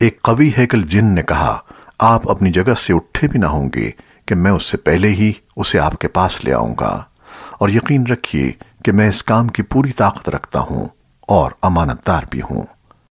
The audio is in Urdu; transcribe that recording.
ایک قوی ہیکل جن نے کہا، آپ اپنی جگہ سے اٹھے بھی نہ ہوں گے کہ میں اس سے پہلے ہی اسے آپ کے پاس لے آؤں گا۔ اور یقین رکھیے کہ میں اس کام کی پوری طاقت رکھتا ہوں اور امانت دار بھی ہوں۔